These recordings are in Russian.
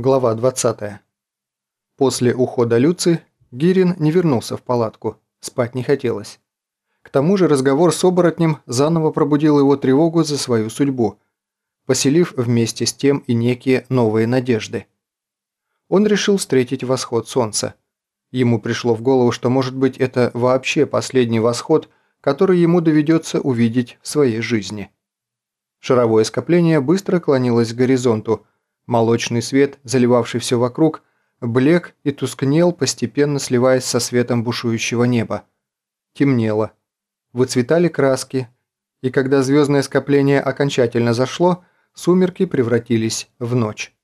Глава 20. После ухода Люци Гирин не вернулся в палатку, спать не хотелось. К тому же разговор с оборотнем заново пробудил его тревогу за свою судьбу, поселив вместе с тем и некие новые надежды. Он решил встретить восход солнца. Ему пришло в голову, что может быть это вообще последний восход, который ему доведется увидеть в своей жизни. Шаровое скопление быстро клонилось к горизонту – Молочный свет, заливавший все вокруг, блек и тускнел, постепенно сливаясь со светом бушующего неба. Темнело. Выцветали краски, и когда звездное скопление окончательно зашло, сумерки превратились в ночь.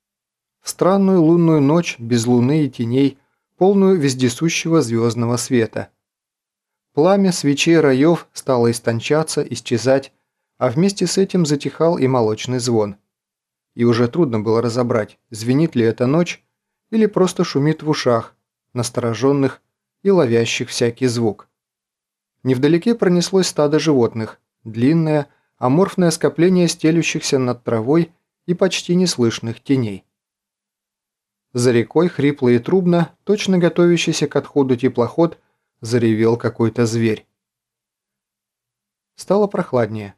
В странную лунную ночь без луны и теней, полную вездесущего звездного света. Пламя свечей раев стало истончаться, исчезать, а вместе с этим затихал и молочный звон – и уже трудно было разобрать, звенит ли это ночь или просто шумит в ушах, настороженных и ловящих всякий звук. Невдалеке пронеслось стадо животных, длинное, аморфное скопление стелющихся над травой и почти неслышных теней. За рекой, хрипло и трубно, точно готовящийся к отходу теплоход, заревел какой-то зверь. Стало прохладнее.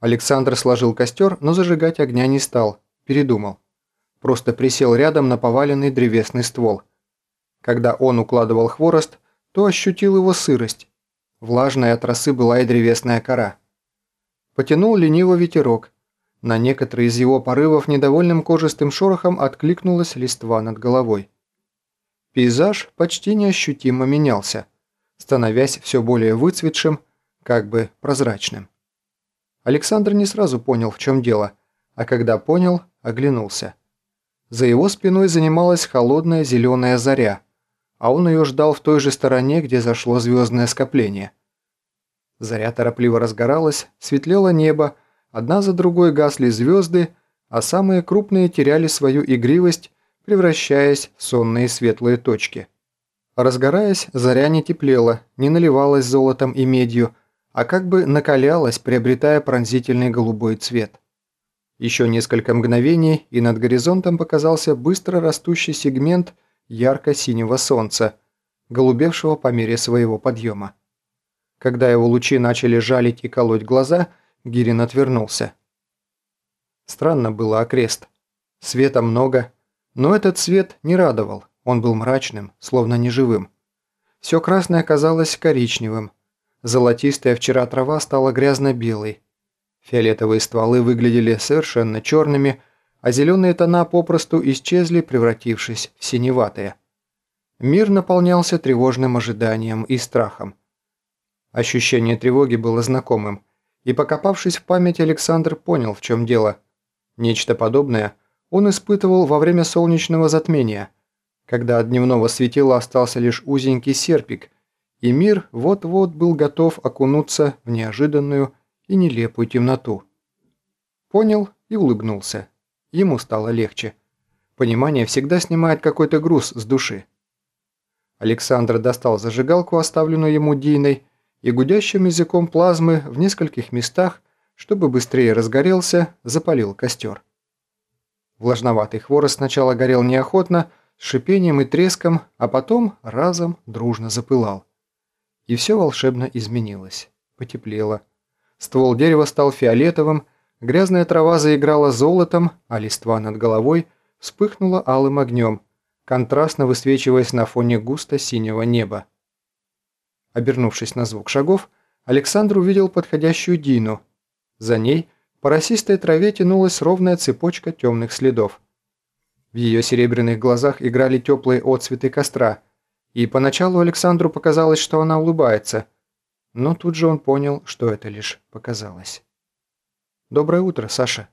Александр сложил костер, но зажигать огня не стал, передумал. Просто присел рядом на поваленный древесный ствол. Когда он укладывал хворост, то ощутил его сырость. Влажная от росы была и древесная кора. Потянул лениво ветерок. На некоторые из его порывов недовольным кожистым шорохом откликнулась листва над головой. Пейзаж почти неощутимо менялся, становясь все более выцветшим, как бы прозрачным. Александр не сразу понял, в чем дело, а когда понял, оглянулся. За его спиной занималась холодная зеленая заря, а он ее ждал в той же стороне, где зашло звездное скопление. Заря торопливо разгоралась, светлело небо, одна за другой гасли звезды, а самые крупные теряли свою игривость, превращаясь в сонные светлые точки. Разгораясь, заря не теплела, не наливалась золотом и медью, а как бы накалялась, приобретая пронзительный голубой цвет. Еще несколько мгновений, и над горизонтом показался быстро растущий сегмент ярко-синего солнца, голубевшего по мере своего подъема. Когда его лучи начали жалить и колоть глаза, Гирин отвернулся. Странно было окрест. Света много, но этот свет не радовал, он был мрачным, словно неживым. Все красное казалось коричневым, Золотистая вчера трава стала грязно-белой. Фиолетовые стволы выглядели совершенно черными, а зеленые тона попросту исчезли, превратившись в синеватые. Мир наполнялся тревожным ожиданием и страхом. Ощущение тревоги было знакомым, и покопавшись в память, Александр понял, в чем дело. Нечто подобное он испытывал во время солнечного затмения, когда от дневного светила остался лишь узенький серпик – и мир вот-вот был готов окунуться в неожиданную и нелепую темноту. Понял и улыбнулся. Ему стало легче. Понимание всегда снимает какой-то груз с души. Александр достал зажигалку, оставленную ему Диной, и гудящим языком плазмы в нескольких местах, чтобы быстрее разгорелся, запалил костер. Влажноватый хворост сначала горел неохотно, с шипением и треском, а потом разом дружно запылал. И все волшебно изменилось. Потеплело. Ствол дерева стал фиолетовым, грязная трава заиграла золотом, а листва над головой вспыхнула алым огнем, контрастно высвечиваясь на фоне густо-синего неба. Обернувшись на звук шагов, Александр увидел подходящую Дину. За ней по росистой траве тянулась ровная цепочка темных следов. В ее серебряных глазах играли теплые отцветы костра – и поначалу Александру показалось, что она улыбается, но тут же он понял, что это лишь показалось. «Доброе утро, Саша».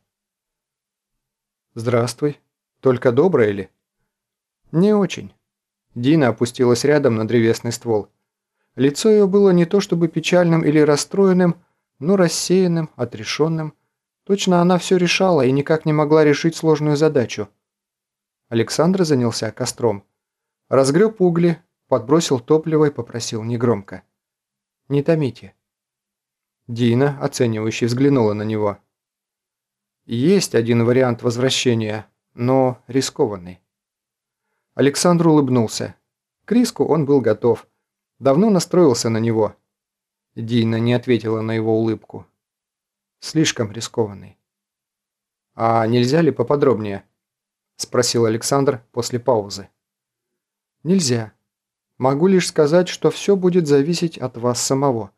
«Здравствуй. Только доброе ли?» «Не очень». Дина опустилась рядом на древесный ствол. Лицо ее было не то чтобы печальным или расстроенным, но рассеянным, отрешенным. Точно она все решала и никак не могла решить сложную задачу. Александр занялся костром. Разгреб угли, подбросил топливо и попросил негромко. «Не томите». Дина, оценивающе взглянула на него. «Есть один вариант возвращения, но рискованный. Александр улыбнулся. К риску он был готов. Давно настроился на него. Дина не ответила на его улыбку. Слишком рискованный. «А нельзя ли поподробнее?» – спросил Александр после паузы. «Нельзя. Могу лишь сказать, что все будет зависеть от вас самого.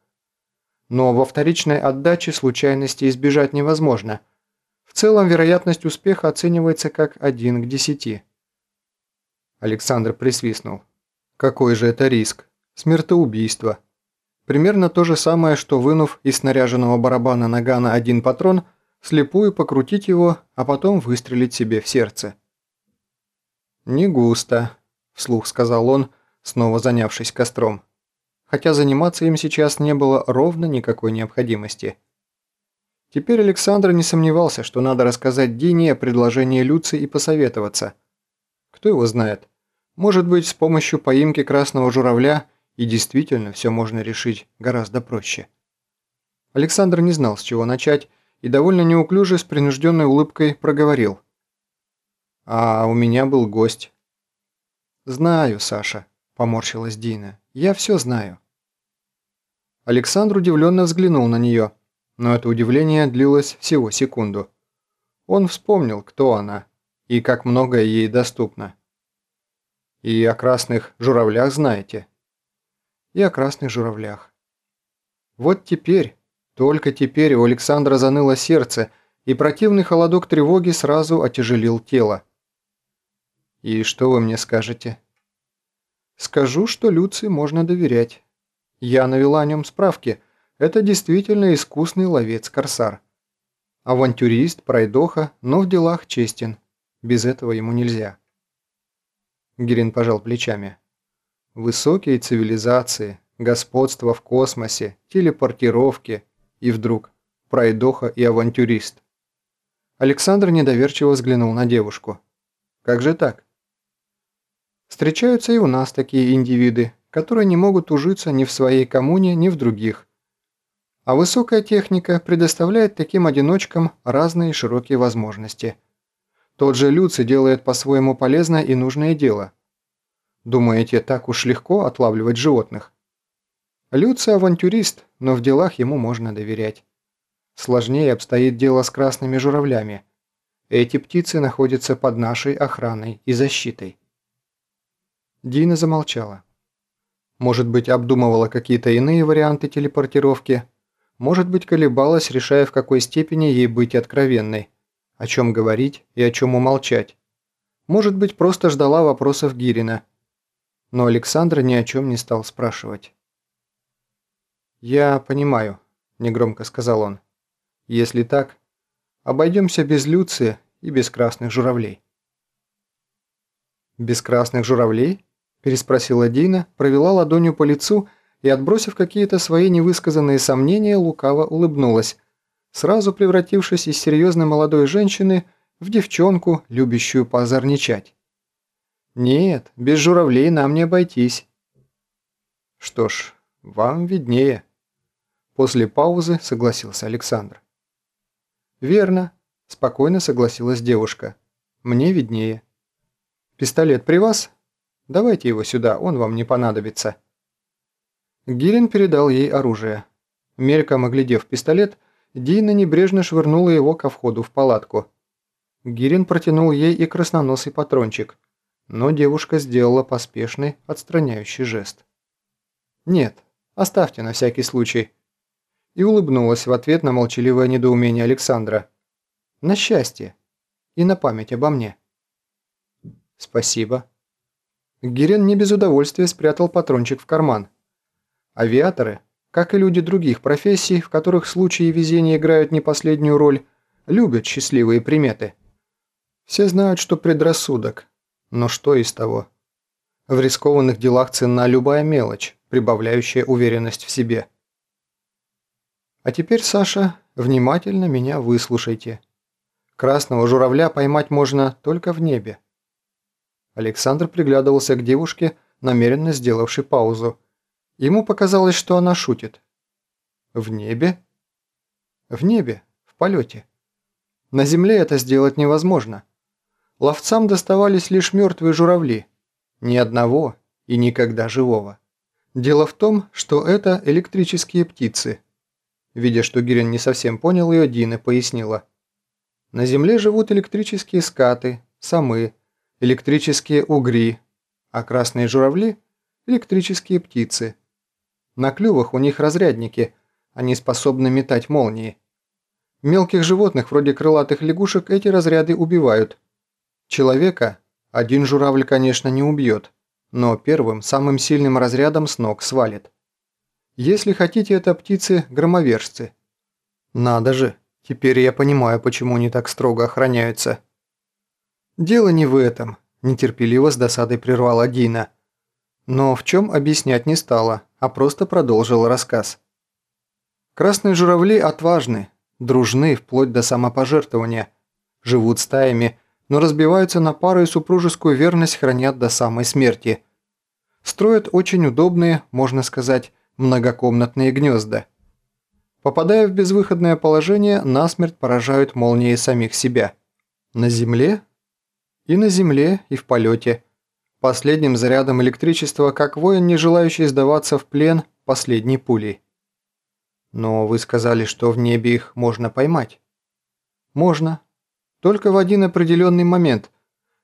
Но во вторичной отдаче случайности избежать невозможно. В целом вероятность успеха оценивается как 1 к 10. Александр присвистнул. Какой же это риск? Смертоубийство. Примерно то же самое, что вынув из снаряженного барабана нагана один патрон, слепую покрутить его, а потом выстрелить себе в сердце. «Не густо», – вслух сказал он, снова занявшись костром. Хотя заниматься им сейчас не было ровно никакой необходимости. Теперь Александр не сомневался, что надо рассказать Дине о предложении Люции и посоветоваться. Кто его знает? Может быть, с помощью поимки красного журавля и действительно все можно решить гораздо проще. Александр не знал, с чего начать, и довольно неуклюже с принужденной улыбкой проговорил. «А у меня был гость». «Знаю, Саша», – поморщилась Дина. «Я все знаю». Александр удивленно взглянул на нее – но это удивление длилось всего секунду. Он вспомнил, кто она и как многое ей доступно. И о красных журавлях знаете. И о красных журавлях. Вот теперь, только теперь у Александра заныло сердце, и противный холодок тревоги сразу отяжелил тело. «И что вы мне скажете?» «Скажу, что Люции можно доверять. Я навела о нем справки» Это действительно искусный ловец-корсар. Авантюрист, пройдоха, но в делах честен. Без этого ему нельзя. Гирин пожал плечами. Высокие цивилизации, господство в космосе, телепортировки и вдруг пройдоха и авантюрист. Александр недоверчиво взглянул на девушку. Как же так? Встречаются и у нас такие индивиды, которые не могут ужиться ни в своей коммуне, ни в других, а высокая техника предоставляет таким одиночкам разные широкие возможности. Тот же Люци делает по-своему полезное и нужное дело. Думаете, так уж легко отлавливать животных? Люци авантюрист, но в делах ему можно доверять. Сложнее обстоит дело с красными журавлями. Эти птицы находятся под нашей охраной и защитой. Дина замолчала. Может быть, обдумывала какие-то иные варианты телепортировки – может быть, колебалась, решая, в какой степени ей быть откровенной, о чем говорить и о чем умолчать. Может быть, просто ждала вопросов Гирина. Но Александр ни о чем не стал спрашивать. «Я понимаю», – негромко сказал он. «Если так, обойдемся без Люции и без красных журавлей». «Без красных журавлей?» – переспросила Дина, провела ладонью по лицу – и, отбросив какие-то свои невысказанные сомнения, лукаво улыбнулась, сразу превратившись из серьезной молодой женщины в девчонку, любящую поозорничать. «Нет, без журавлей нам не обойтись». «Что ж, вам виднее». После паузы согласился Александр. «Верно», – спокойно согласилась девушка. «Мне виднее». «Пистолет при вас? Давайте его сюда, он вам не понадобится». Гирин передал ей оружие. Мельком оглядев пистолет, Дина небрежно швырнула его ко входу в палатку. Гирин протянул ей и красноносый патрончик, но девушка сделала поспешный, отстраняющий жест. «Нет, оставьте на всякий случай», и улыбнулась в ответ на молчаливое недоумение Александра. «На счастье и на память обо мне». «Спасибо». Гирин не без удовольствия спрятал патрончик в карман. Авиаторы, как и люди других профессий, в которых случаи везения играют не последнюю роль, любят счастливые приметы. Все знают, что предрассудок, но что из того? В рискованных делах ценна любая мелочь, прибавляющая уверенность в себе. А теперь, Саша, внимательно меня выслушайте. Красного журавля поймать можно только в небе. Александр приглядывался к девушке, намеренно сделавшей паузу, Ему показалось, что она шутит. В небе? В небе, в полете. На земле это сделать невозможно. Ловцам доставались лишь мертвые журавли. Ни одного и никогда живого. Дело в том, что это электрические птицы. Видя, что Гирин не совсем понял ее, Дина пояснила. На Земле живут электрические скаты, самы, электрические угри, а красные журавли – электрические птицы. На клювах у них разрядники, они способны метать молнии. Мелких животных, вроде крылатых лягушек, эти разряды убивают. Человека один журавль, конечно, не убьет, но первым, самым сильным разрядом с ног свалит. Если хотите, это птицы-громовержцы. Надо же, теперь я понимаю, почему они так строго охраняются. Дело не в этом, нетерпеливо с досадой прервала Дина. Но в чем объяснять не стала, а просто продолжила рассказ. Красные журавли отважны, дружны вплоть до самопожертвования, живут стаями, но разбиваются на пары и супружескую верность хранят до самой смерти. Строят очень удобные, можно сказать, многокомнатные гнезда. Попадая в безвыходное положение, насмерть поражают молнией самих себя. На земле? И на земле, и в полете. Последним зарядом электричества, как воин, не желающий сдаваться в плен последней пулей. Но вы сказали, что в небе их можно поймать. Можно. Только в один определенный момент,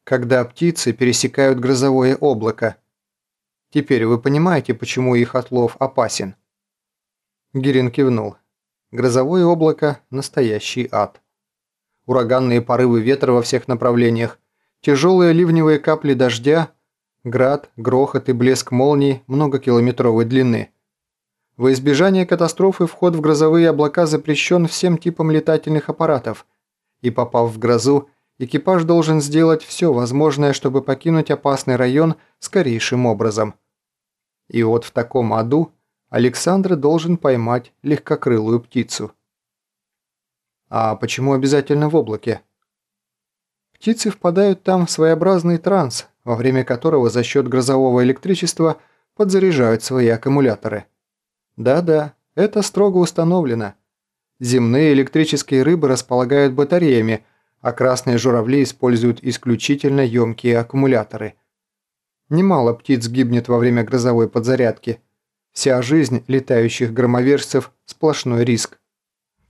когда птицы пересекают грозовое облако. Теперь вы понимаете, почему их отлов опасен?» Гирин кивнул. Грозовое облако – настоящий ад. Ураганные порывы ветра во всех направлениях, тяжелые ливневые капли дождя, град, грохот и блеск молний многокилометровой длины. Во избежание катастрофы вход в грозовые облака запрещен всем типам летательных аппаратов, и попав в грозу, экипаж должен сделать все возможное, чтобы покинуть опасный район скорейшим образом – и вот в таком аду Александр должен поймать легкокрылую птицу. А почему обязательно в облаке? Птицы впадают там в своеобразный транс, во время которого за счет грозового электричества подзаряжают свои аккумуляторы. Да-да, это строго установлено. Земные электрические рыбы располагают батареями, а красные журавли используют исключительно емкие аккумуляторы – Немало птиц гибнет во время грозовой подзарядки. Вся жизнь летающих громовержцев – сплошной риск.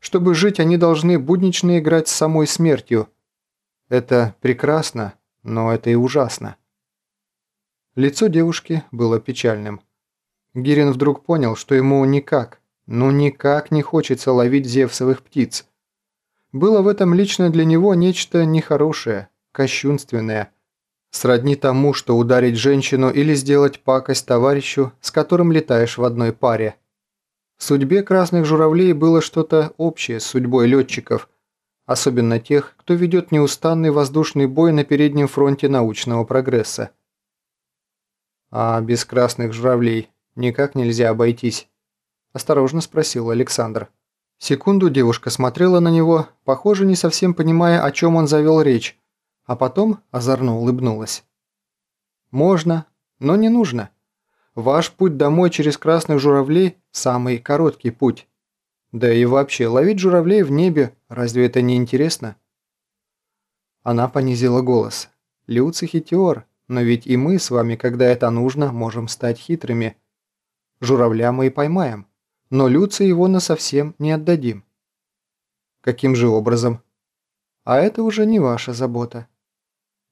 Чтобы жить, они должны буднично играть с самой смертью. Это прекрасно, но это и ужасно. Лицо девушки было печальным. Гирин вдруг понял, что ему никак, ну никак не хочется ловить зевсовых птиц. Было в этом лично для него нечто нехорошее, кощунственное – Сродни тому, что ударить женщину или сделать пакость товарищу, с которым летаешь в одной паре. В судьбе красных журавлей было что-то общее с судьбой летчиков, особенно тех, кто ведет неустанный воздушный бой на переднем фронте научного прогресса. «А без красных журавлей никак нельзя обойтись?» – осторожно спросил Александр. Секунду девушка смотрела на него, похоже, не совсем понимая, о чем он завел речь, а потом озорно улыбнулась. «Можно, но не нужно. Ваш путь домой через красных журавлей – самый короткий путь. Да и вообще, ловить журавлей в небе, разве это не интересно?» Она понизила голос. «Люци хитер, но ведь и мы с вами, когда это нужно, можем стать хитрыми. Журавля мы и поймаем, но Люци его насовсем не отдадим». «Каким же образом?» «А это уже не ваша забота».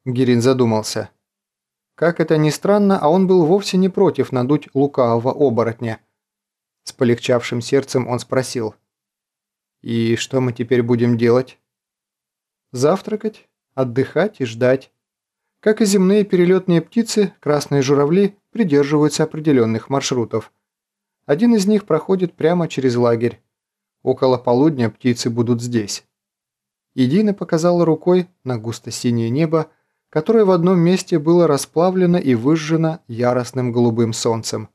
Гирин задумался. Как это ни странно, а он был вовсе не против надуть лукавого оборотня. С полегчавшим сердцем он спросил. «И что мы теперь будем делать?» «Завтракать, отдыхать и ждать. Как и земные перелетные птицы, красные журавли придерживаются определенных маршрутов. Один из них проходит прямо через лагерь. Около полудня птицы будут здесь». Идина показала рукой на густо-синее небо, которое в одном месте было расплавлено и выжжено яростным голубым солнцем.